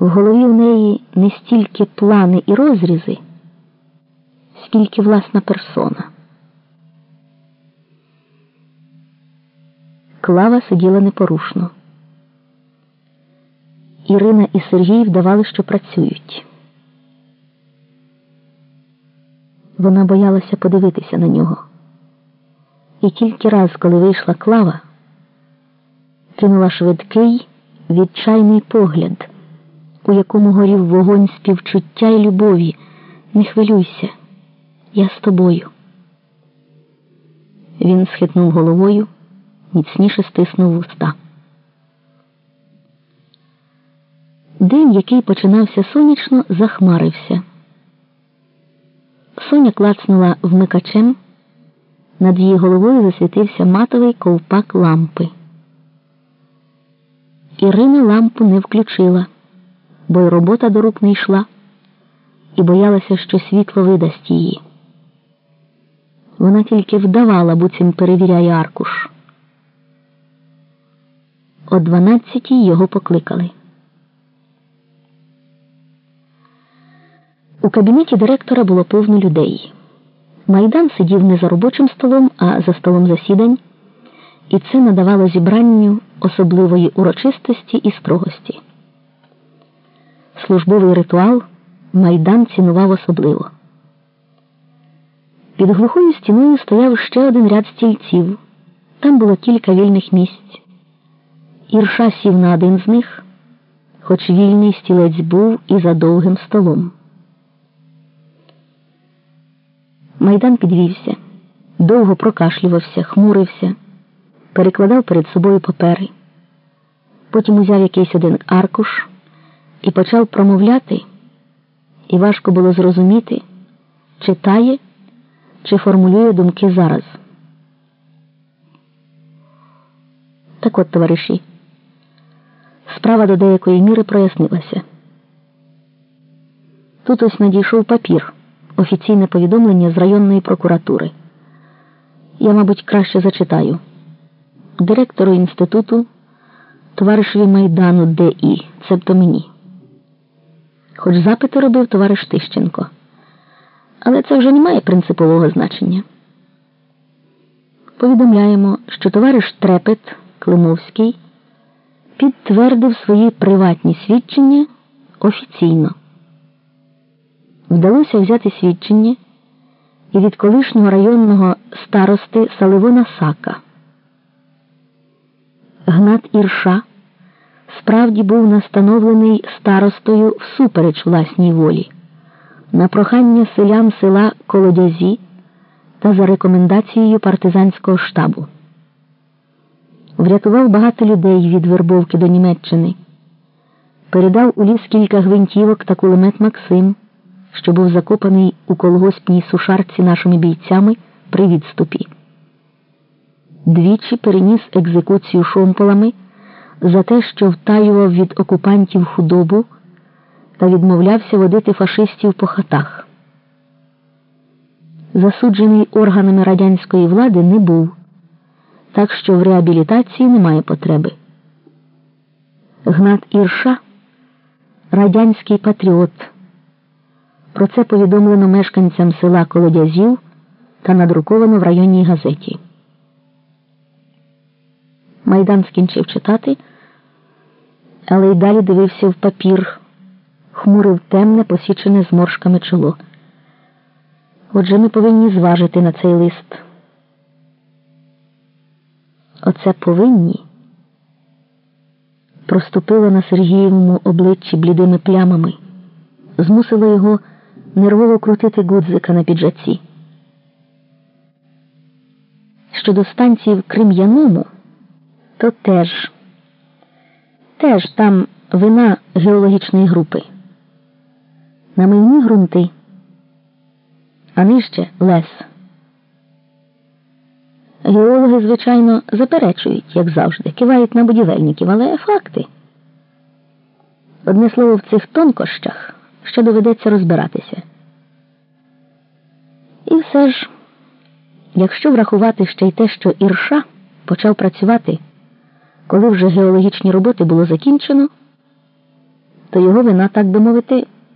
В голові у неї не стільки плани і розрізи, скільки власна персона. Клава сиділа непорушно. Ірина і Сергій вдавали, що працюють. Вона боялася подивитися на нього. І тільки раз, коли вийшла клава, кинула швидкий, відчайний погляд, у якому горів вогонь співчуття і любові. Не хвилюйся, я з тобою. Він схитнув головою, міцніше стиснув уста. День, який починався сонячно, захмарився. Соня клацнула вмикачем. Над її головою засвітився матовий ковпак лампи. Ірина лампу не включила, бо й робота до рук не йшла, і боялася, що світло видасть її. Вона тільки вдавала, буцім перевіряє аркуш. О дванадцятій його покликали. У кабінеті директора було повно людей. Майдан сидів не за робочим столом, а за столом засідань, і це надавало зібранню особливої урочистості і строгості. Службовий ритуал майдан цінував особливо. Під глухою стіною стояв ще один ряд стільців. Там було кілька вільних місць. Ірша сів на один з них, хоч вільний стілець був і за довгим столом. Майдан підвівся, довго прокашлювався, хмурився, перекладав перед собою папери. Потім узяв якийсь один аркуш і почав промовляти, і важко було зрозуміти, читає чи формулює думки зараз. Так от, товариші, справа до деякої міри прояснилася. Тут ось надійшов папір офіційне повідомлення з районної прокуратури. Я, мабуть, краще зачитаю. Директору інституту, товаришеві Майдану ДІ, цебто мені. Хоч запити робив товариш Тищенко. Але це вже не має принципового значення. Повідомляємо, що товариш Трепет Климовський підтвердив свої приватні свідчення офіційно вдалося взяти свідчення і від колишнього районного старости Саливона Сака. Гнат Ірша справді був настановлений старостою всупереч власній волі, на прохання селян села Колодязі та за рекомендацією партизанського штабу. Врятував багато людей від вербовки до Німеччини, передав у ліс кілька гвинтівок та кулемет Максим що був закопаний у колгоспній сушарці нашими бійцями при відступі. Двічі переніс екзекуцію шомполами за те, що втаював від окупантів худобу та відмовлявся водити фашистів по хатах. Засуджений органами радянської влади не був, так що в реабілітації немає потреби. Гнат Ірша радянський патріот. Про це повідомлено мешканцям села Колодязів та надруковано в районній газеті. Майдан скінчив читати, але й далі дивився в папір, хмурив темне, посічене зморшками чоло. Отже, ми повинні зважити на цей лист. Оце повинні проступило на Сергієвому обличчі блідими плямами, змусило його нервово крутити гудзика на піджаці. Щодо станції в Крим'яному, то теж теж там вина геологічної групи. Намивні ґрунти, а нижче лес. Геологи, звичайно, заперечують, як завжди, кивають на будівельників, але факти. Одне слово в цих тонкощах ще доведеться розбиратися. І все ж, якщо врахувати ще й те, що Ірша почав працювати, коли вже геологічні роботи було закінчено, то його вина, так би мовити,